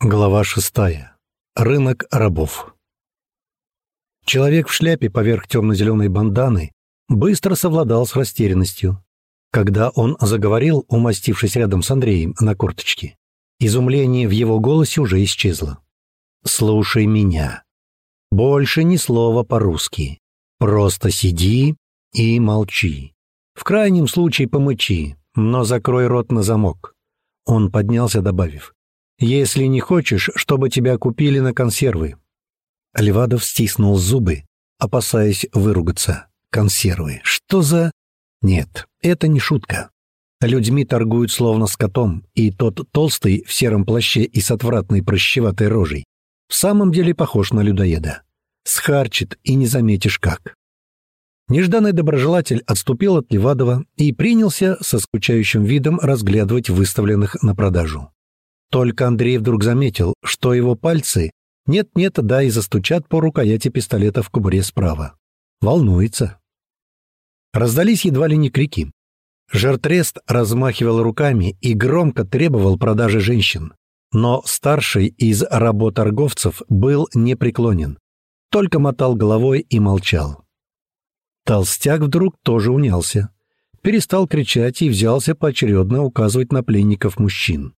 Глава шестая. Рынок рабов. Человек в шляпе поверх темно-зеленой банданы быстро совладал с растерянностью. Когда он заговорил, умастившись рядом с Андреем на корточке, изумление в его голосе уже исчезло. «Слушай меня. Больше ни слова по-русски. Просто сиди и молчи. В крайнем случае помычи, но закрой рот на замок». Он поднялся, добавив если не хочешь, чтобы тебя купили на консервы». Левадов стиснул зубы, опасаясь выругаться. «Консервы? Что за...» «Нет, это не шутка. Людьми торгуют словно скотом, и тот толстый в сером плаще и с отвратной прощеватой рожей в самом деле похож на людоеда. Схарчит, и не заметишь как». Нежданный доброжелатель отступил от Левадова и принялся со скучающим видом разглядывать выставленных на продажу. Только Андрей вдруг заметил, что его пальцы нет-нет, да и застучат по рукояти пистолета в кобуре справа. Волнуется. Раздались едва ли не крики. Жертрест размахивал руками и громко требовал продажи женщин. Но старший из работорговцев был непреклонен. Только мотал головой и молчал. Толстяк вдруг тоже унялся. Перестал кричать и взялся поочередно указывать на пленников мужчин.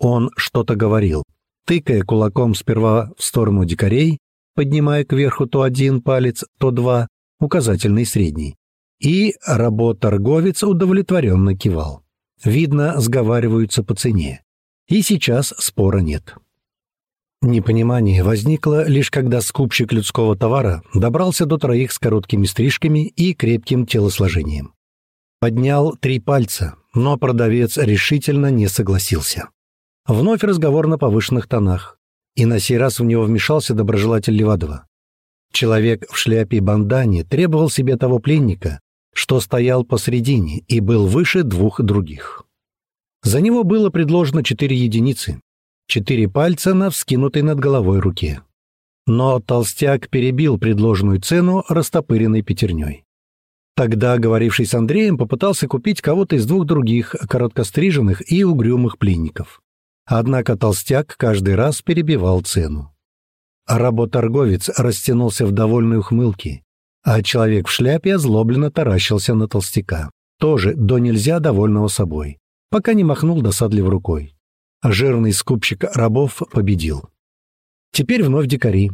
Он что-то говорил, тыкая кулаком сперва в сторону дикарей, поднимая кверху то один палец, то два, указательный средний. И работорговец удовлетворенно кивал. Видно, сговариваются по цене. И сейчас спора нет. Непонимание возникло лишь когда скупщик людского товара добрался до троих с короткими стрижками и крепким телосложением. Поднял три пальца, но продавец решительно не согласился. Вновь разговор на повышенных тонах. И на сей раз в него вмешался доброжелатель Левадова. Человек в шляпе и бандане требовал себе того пленника, что стоял посредине и был выше двух других. За него было предложено четыре единицы, четыре пальца на вскинутой над головой руке. Но толстяк перебил предложенную цену растопыренной пятерней. Тогда, говоривший с Андреем, попытался купить кого-то из двух других, короткостриженных и угрюмых пленников. Однако толстяк каждый раз перебивал цену. Работорговец растянулся в довольной ухмылке, а человек в шляпе озлобленно таращился на толстяка, тоже до нельзя довольного собой, пока не махнул досадливо рукой. Жирный скупщик рабов победил. Теперь вновь дикари.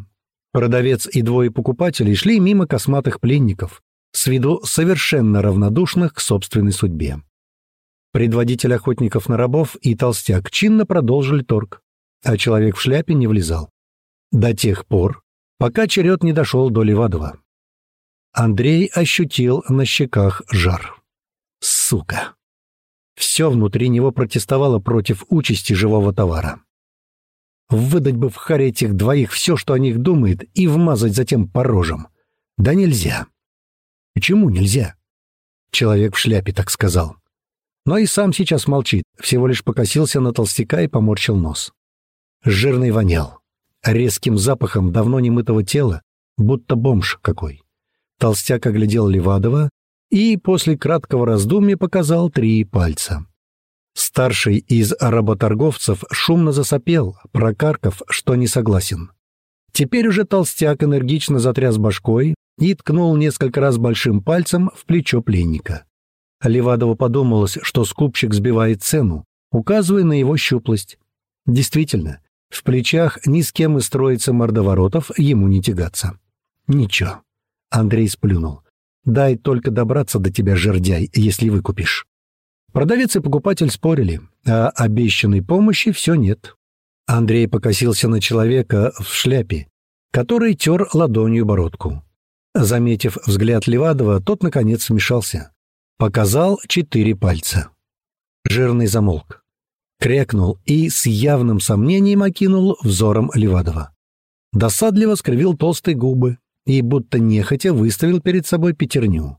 Продавец и двое покупателей шли мимо косматых пленников, с виду совершенно равнодушных к собственной судьбе. Предводитель охотников на рабов и толстяк чинно продолжили торг, а человек в шляпе не влезал. До тех пор, пока черед не дошел до Левадова. Андрей ощутил на щеках жар. Сука! Все внутри него протестовало против участи живого товара. Выдать бы в харе этих двоих все, что о них думает, и вмазать затем по рожам. Да нельзя. Почему нельзя? Человек в шляпе так сказал. Но и сам сейчас молчит, всего лишь покосился на толстяка и поморщил нос. Жирный вонял. Резким запахом давно немытого тела, будто бомж какой. Толстяк оглядел Левадова и после краткого раздумья показал три пальца. Старший из работорговцев шумно засопел, прокаркав, что не согласен. Теперь уже толстяк энергично затряс башкой и ткнул несколько раз большим пальцем в плечо пленника. Левадову подумалось, что скупщик сбивает цену, указывая на его щуплость. Действительно, в плечах ни с кем из троицы мордоворотов ему не тягаться. Ничего. Андрей сплюнул. Дай только добраться до тебя, жердяй, если выкупишь. Продавец и покупатель спорили, а обещанной помощи все нет. Андрей покосился на человека в шляпе, который тер ладонью бородку. Заметив взгляд Левадова, тот, наконец, вмешался. Показал четыре пальца. Жирный замолк. Крякнул и с явным сомнением окинул взором Левадова. Досадливо скривил толстые губы и будто нехотя выставил перед собой пятерню.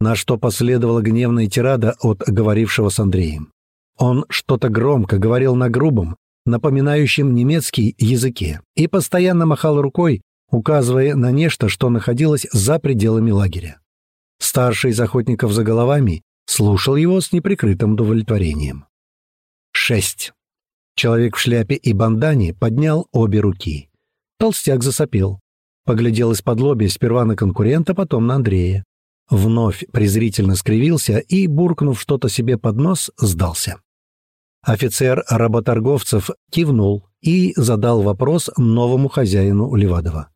На что последовала гневная тирада от говорившего с Андреем. Он что-то громко говорил на грубом, напоминающем немецкий языке, и постоянно махал рукой, указывая на нечто, что находилось за пределами лагеря. Старший из охотников за головами слушал его с неприкрытым удовлетворением. Шесть. Человек в шляпе и бандане поднял обе руки. Толстяк засопел. Поглядел из-под лобья сперва на конкурента, потом на Андрея. Вновь презрительно скривился и, буркнув что-то себе под нос, сдался. Офицер работорговцев кивнул и задал вопрос новому хозяину Левадова.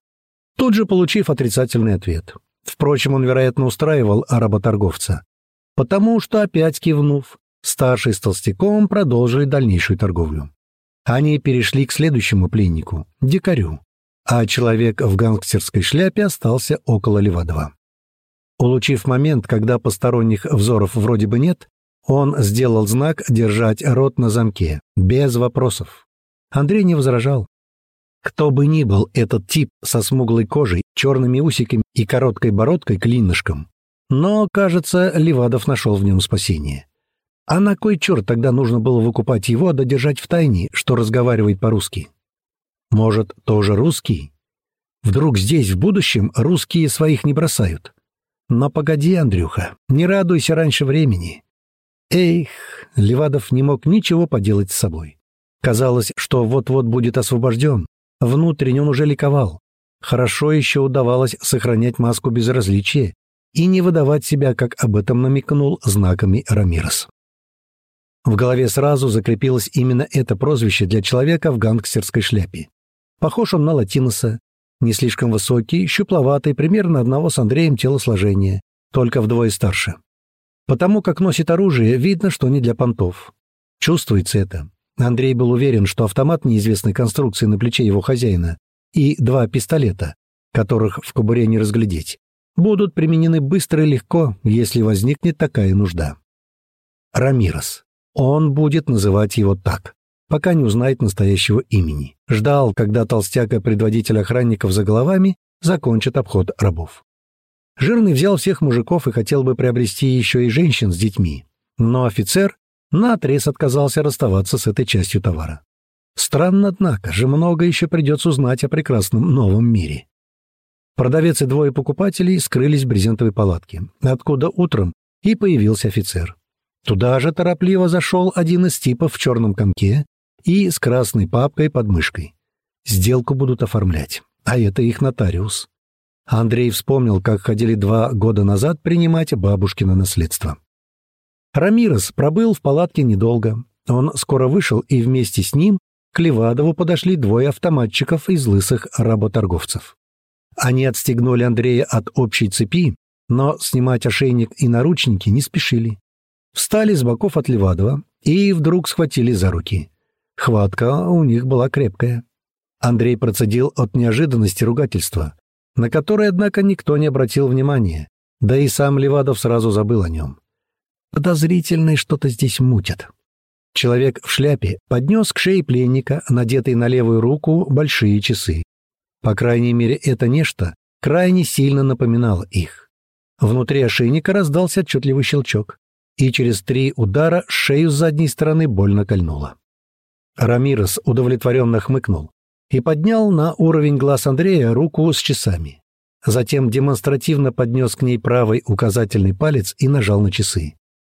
Тут же получив отрицательный ответ. Впрочем, он, вероятно, устраивал работорговца. Потому что, опять кивнув, старший с толстяком продолжили дальнейшую торговлю. Они перешли к следующему пленнику — дикарю, а человек в гангстерской шляпе остался около Левадова. Улучив момент, когда посторонних взоров вроде бы нет, он сделал знак держать рот на замке, без вопросов. Андрей не возражал. Кто бы ни был этот тип со смуглой кожей, черными усиками и короткой бородкой-клинышком, но, кажется, Левадов нашел в нем спасение. А на кой черт тогда нужно было выкупать его, да держать в тайне, что разговаривает по-русски? Может, тоже русский? Вдруг здесь, в будущем, русские своих не бросают? Но погоди, Андрюха, не радуйся раньше времени. Эх, Левадов не мог ничего поделать с собой. Казалось, что вот-вот будет освобожден. Внутренне он уже ликовал. Хорошо еще удавалось сохранять маску безразличия и не выдавать себя, как об этом намекнул знаками Рамирес. В голове сразу закрепилось именно это прозвище для человека в гангстерской шляпе. Похож он на латиноса, не слишком высокий, щупловатый, примерно одного с Андреем телосложения, только вдвое старше. Потому как носит оружие, видно, что не для понтов. Чувствуется это. Андрей был уверен, что автомат неизвестной конструкции на плече его хозяина и два пистолета, которых в кобуре не разглядеть, будут применены быстро и легко, если возникнет такая нужда. Рамирос. Он будет называть его так пока не узнает настоящего имени. Ждал, когда толстяка предводитель охранников за головами закончит обход рабов. Жирный взял всех мужиков и хотел бы приобрести еще и женщин с детьми. Но офицер наотрез отказался расставаться с этой частью товара. Странно, однако же, много еще придется узнать о прекрасном новом мире. Продавец и двое покупателей скрылись в брезентовой палатке, откуда утром и появился офицер. Туда же торопливо зашел один из типов в черном комке и с красной папкой под мышкой. Сделку будут оформлять, а это их нотариус. Андрей вспомнил, как ходили два года назад принимать бабушкино наследство. Рамирес пробыл в палатке недолго. Он скоро вышел, и вместе с ним к Левадову подошли двое автоматчиков из лысых работорговцев. Они отстегнули Андрея от общей цепи, но снимать ошейник и наручники не спешили. Встали с боков от Левадова и вдруг схватили за руки. Хватка у них была крепкая. Андрей процедил от неожиданности ругательства, на которое, однако, никто не обратил внимания, да и сам Левадов сразу забыл о нем. Подозрительное что-то здесь мутят. Человек в шляпе поднес к шее пленника, надетые на левую руку, большие часы. По крайней мере, это нечто крайне сильно напоминало их. Внутри ошейника раздался отчетливый щелчок, и через три удара шею с задней стороны больно кольнуло. Рамирес удовлетворенно хмыкнул и поднял на уровень глаз Андрея руку с часами. Затем демонстративно поднес к ней правый указательный палец и нажал на часы.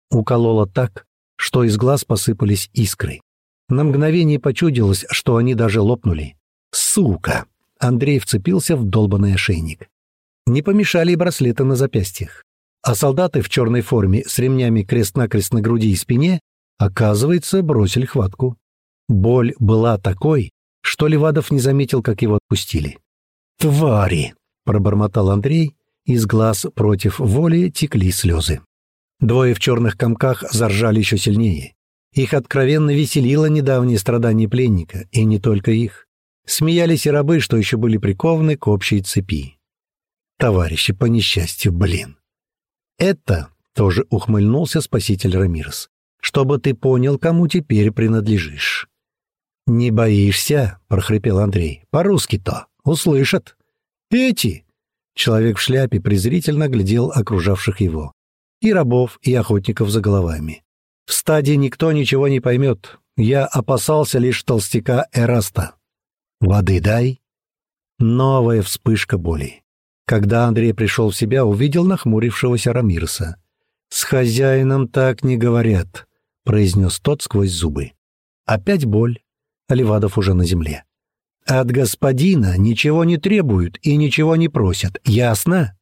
Укололо так, что из глаз посыпались искры. На мгновение почудилось, что они даже лопнули. «Сука!» Андрей вцепился в долбанный ошейник. Не помешали и браслеты на запястьях. А солдаты в черной форме с ремнями крест-накрест на груди и спине, оказывается, бросили хватку. Боль была такой, что Левадов не заметил, как его отпустили. «Твари!» — пробормотал Андрей, из глаз против воли текли слезы. Двое в черных комках заржали еще сильнее. Их откровенно веселило недавнее страдание пленника, и не только их. Смеялись и рабы, что еще были прикованы к общей цепи. Товарищи, по несчастью, блин. Это тоже ухмыльнулся спаситель Рамирес. Чтобы ты понял, кому теперь принадлежишь. «Не боишься?» — прохрипел Андрей. «По-русски-то. Услышат». «Эти!» Человек в шляпе презрительно глядел окружавших его. И рабов, и охотников за головами. «В стаде никто ничего не поймет. Я опасался лишь толстяка Эраста. Воды дай». Новая вспышка боли. Когда Андрей пришел в себя, увидел нахмурившегося Рамирса. «С хозяином так не говорят», — произнес тот сквозь зубы. Опять боль, Левадов уже на земле. «От господина ничего не требуют и ничего не просят, ясно?»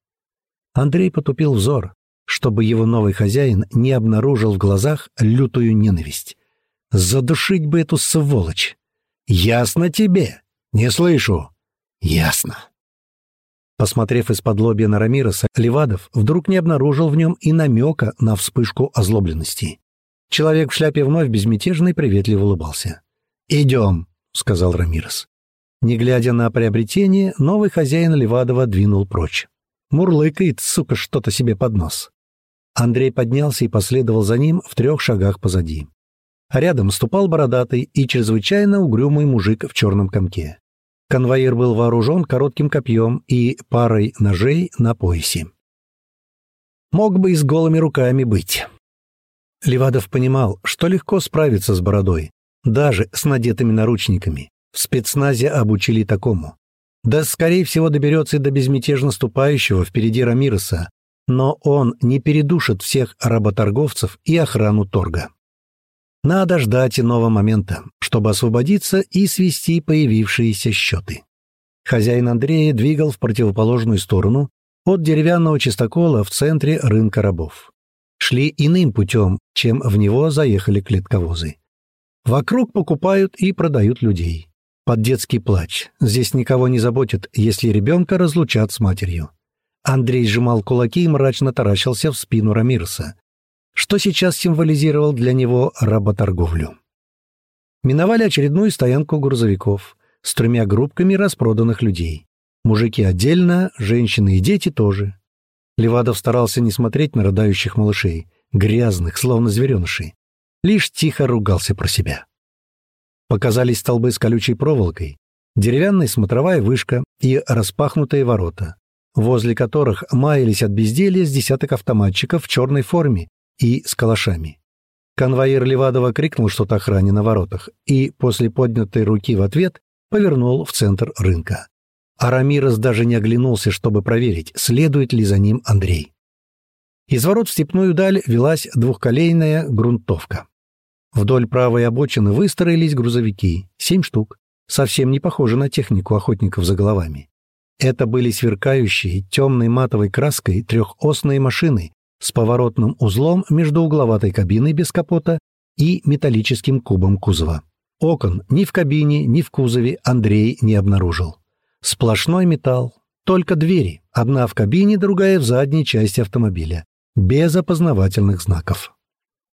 Андрей потупил взор, чтобы его новый хозяин не обнаружил в глазах лютую ненависть. «Задушить бы эту сволочь!» «Ясно тебе?» «Не слышу!» «Ясно!» Посмотрев из-под лобья на Рамироса, Левадов вдруг не обнаружил в нем и намека на вспышку озлобленности. Человек в шляпе вновь безмятежно и приветливо улыбался. «Идем», — сказал Рамирос. Не глядя на приобретение, новый хозяин Левадова двинул прочь. Мурлыкает, сука, что-то себе под нос. Андрей поднялся и последовал за ним в трех шагах позади. рядом ступал бородатый и чрезвычайно угрюмый мужик в черном комке. Конвоир был вооружен коротким копьем и парой ножей на поясе. Мог бы и с голыми руками быть. Левадов понимал, что легко справиться с бородой, даже с надетыми наручниками. В спецназе обучили такому. Да, скорее всего, доберется и до безмятежно ступающего впереди Рамироса, но он не передушит всех работорговцев и охрану торга. Надо ждать иного момента, чтобы освободиться и свести появившиеся счеты. Хозяин Андрея двигал в противоположную сторону от деревянного чистокола в центре рынка рабов. Шли иным путем, чем в него заехали клетковозы. Вокруг покупают и продают людей. Под детский плач. Здесь никого не заботит, если ребенка разлучат с матерью. Андрей сжимал кулаки и мрачно таращился в спину Рамирса что сейчас символизировал для него работорговлю. Миновали очередную стоянку грузовиков с тремя группками распроданных людей. Мужики отдельно, женщины и дети тоже. Левадов старался не смотреть на рыдающих малышей, грязных, словно зверенышей. Лишь тихо ругался про себя. Показались столбы с колючей проволокой, деревянная смотровая вышка и распахнутые ворота, возле которых маялись от безделья с десяток автоматчиков в черной форме и с калашами. Конвоир Левадова крикнул что-то охране на воротах и после поднятой руки в ответ повернул в центр рынка. Арамирос даже не оглянулся, чтобы проверить, следует ли за ним Андрей. Из ворот в степную даль велась двухколейная грунтовка. Вдоль правой обочины выстроились грузовики, семь штук, совсем не похожи на технику охотников за головами. Это были сверкающие темной матовой краской трехосные машины с поворотным узлом между угловатой кабиной без капота и металлическим кубом кузова. Окон ни в кабине, ни в кузове Андрей не обнаружил. Сплошной металл, только двери, одна в кабине, другая в задней части автомобиля, без опознавательных знаков.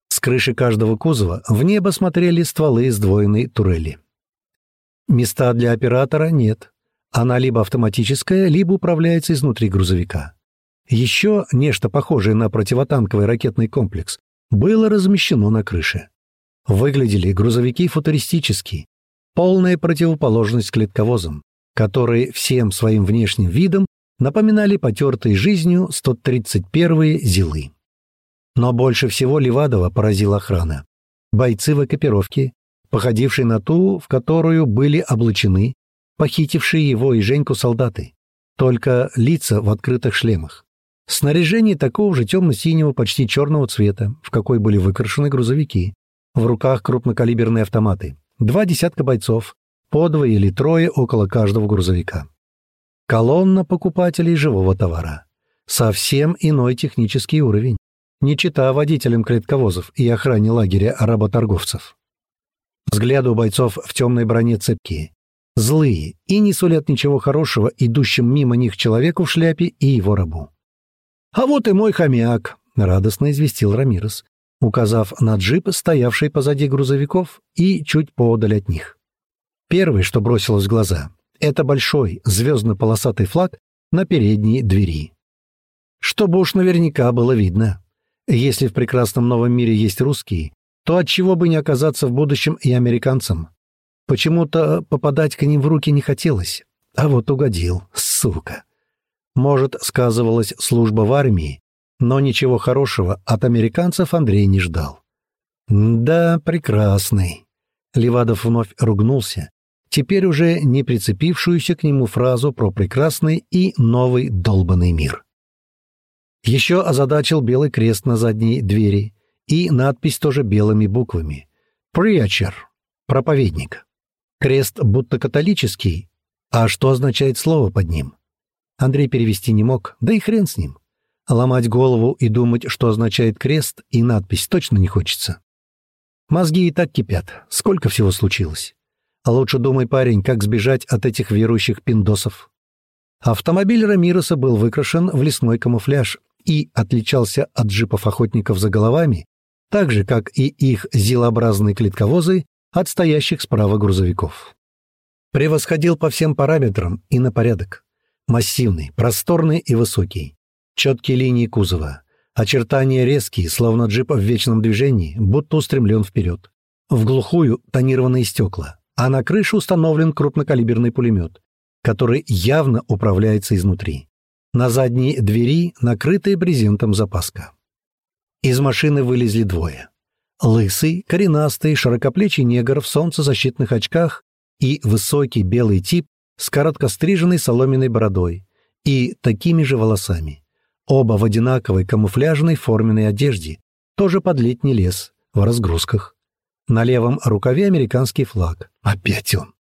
С крыши каждого кузова в небо смотрели стволы сдвоенной турели. Места для оператора нет. Она либо автоматическая, либо управляется изнутри грузовика. Еще нечто похожее на противотанковый ракетный комплекс было размещено на крыше. Выглядели грузовики футуристически, полная противоположность клетковозам, которые всем своим внешним видом напоминали потертые жизнью 131-е ЗИЛы. Но больше всего Левадова поразила охрана. Бойцы в экипировке, походившие на ту, в которую были облачены похитившие его и Женьку солдаты, только лица в открытых шлемах. Снаряжение такого же темно-синего, почти черного цвета, в какой были выкрашены грузовики. В руках крупнокалиберные автоматы. Два десятка бойцов, по двое или трое около каждого грузовика. Колонна покупателей живого товара. Совсем иной технический уровень. Не чита водителям клетковозов и охране лагеря работорговцев. Взгляды у бойцов в темной броне цепкие. Злые и не сулят ничего хорошего идущим мимо них человеку в шляпе и его рабу. «А вот и мой хомяк», — радостно известил Рамирес, указав на джип, стоявший позади грузовиков и чуть поодаль от них. Первое, что бросилось в глаза, — это большой звездно-полосатый флаг на передней двери. Чтобы уж наверняка было видно. Если в прекрасном новом мире есть русские, то отчего бы не оказаться в будущем и американцам? Почему-то попадать к ним в руки не хотелось. А вот угодил, сука. Может, сказывалась служба в армии, но ничего хорошего от американцев Андрей не ждал. «Да, прекрасный». Левадов вновь ругнулся, теперь уже не прицепившуюся к нему фразу про прекрасный и новый долбанный мир. Еще озадачил белый крест на задней двери и надпись тоже белыми буквами. «Preacher» — проповедник. Крест будто католический. А что означает слово под ним? Андрей перевести не мог, да и хрен с ним. Ломать голову и думать, что означает крест и надпись, точно не хочется. Мозги и так кипят. Сколько всего случилось. А лучше думай, парень, как сбежать от этих верующих пиндосов. Автомобиль Рамироса был выкрашен в лесной камуфляж и отличался от джипов охотников за головами, так же, как и их зилообразные клетковозы от стоящих справа грузовиков. Превосходил по всем параметрам и на порядок. Массивный, просторный и высокий. Четкие линии кузова. Очертания резкие, словно джип в вечном движении, будто устремлен вперед. В глухую тонированные стекла, а на крыше установлен крупнокалиберный пулемет, который явно управляется изнутри. На задней двери накрытая брезентом запаска. Из машины вылезли двое. Лысый, коренастый, широкоплечий негр в солнцезащитных очках и высокий белый тип с короткостриженной соломенной бородой и такими же волосами. Оба в одинаковой камуфляжной форменной одежде, тоже под летний лес, в разгрузках. На левом рукаве американский флаг. Опять он.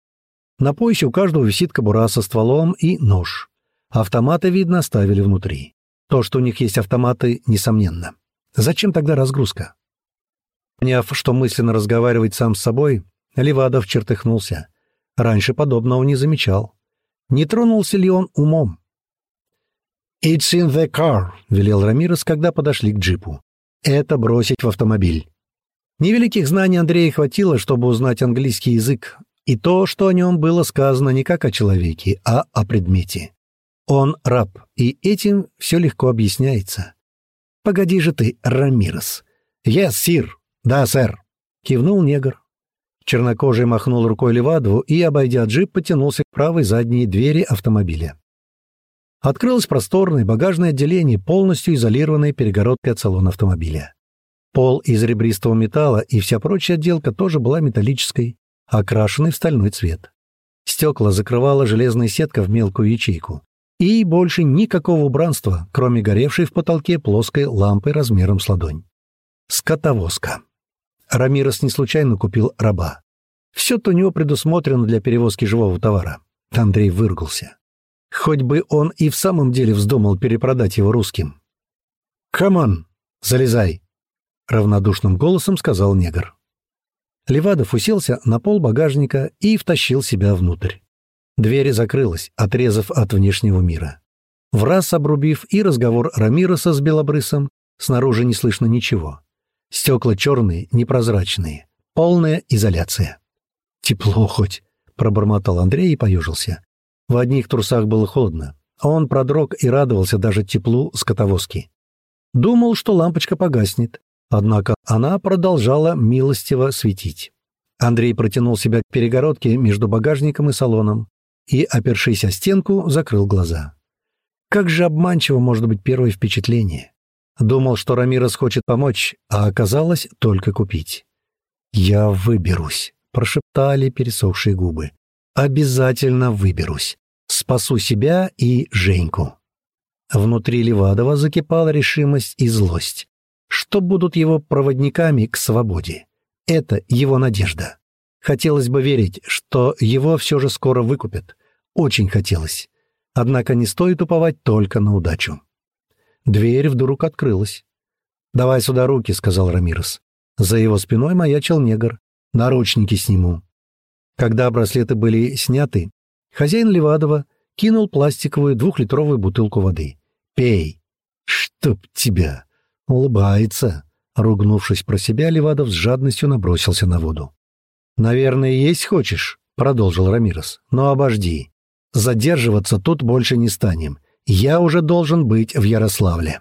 На поясе у каждого висит кобура со стволом и нож. Автоматы, видно, оставили внутри. То, что у них есть автоматы, несомненно. Зачем тогда разгрузка? Поняв, что мысленно разговаривать сам с собой, Левадов чертыхнулся. Раньше подобного не замечал. Не тронулся ли он умом? «It's in the car», — велел Рамирес, когда подошли к джипу. «Это бросить в автомобиль». Невеликих знаний Андрея хватило, чтобы узнать английский язык, и то, что о нем было сказано не как о человеке, а о предмете. Он раб, и этим все легко объясняется. «Погоди же ты, Рамирес!» «Yes, сир!» «Да, сэр!» — кивнул негр. Чернокожий махнул рукой Левадову и, обойдя джип, потянулся к правой задней двери автомобиля. Открылось просторное багажное отделение, полностью изолированное перегородкой от салона автомобиля. Пол из ребристого металла и вся прочая отделка тоже была металлической окрашенный в стальной цвет. Стекла закрывала железная сетка в мелкую ячейку. И больше никакого убранства, кроме горевшей в потолке плоской лампы размером с ладонь. Скотовозка. Рамирос не случайно купил раба. Все-то у него предусмотрено для перевозки живого товара. Андрей выругался. Хоть бы он и в самом деле вздумал перепродать его русским. «Come on, залезай!» — равнодушным голосом сказал негр. Левадов уселся на пол багажника и втащил себя внутрь. Дверь закрылась, отрезав от внешнего мира. В раз обрубив и разговор Рамироса с Белобрысом, снаружи не слышно ничего. Стекла черные, непрозрачные. Полная изоляция. «Тепло хоть», — пробормотал Андрей и поежился. В одних трусах было холодно. Он продрог и радовался даже теплу скотовозки. Думал, что лампочка погаснет, Однако она продолжала милостиво светить. Андрей протянул себя к перегородке между багажником и салоном и, опершись о стенку, закрыл глаза. Как же обманчиво может быть первое впечатление. Думал, что Рамирос хочет помочь, а оказалось только купить. «Я выберусь», — прошептали пересохшие губы. «Обязательно выберусь. Спасу себя и Женьку». Внутри Левадова закипала решимость и злость что будут его проводниками к свободе. Это его надежда. Хотелось бы верить, что его все же скоро выкупят. Очень хотелось. Однако не стоит уповать только на удачу. Дверь вдруг открылась. «Давай сюда руки», — сказал Рамирес. За его спиной маячил негр. «Наручники сниму». Когда браслеты были сняты, хозяин Левадова кинул пластиковую двухлитровую бутылку воды. «Пей». «Чтоб тебя!» Улыбается. Ругнувшись про себя, Левадов с жадностью набросился на воду. «Наверное, есть хочешь?» — продолжил Рамирос. «Но обожди. Задерживаться тут больше не станем. Я уже должен быть в Ярославле».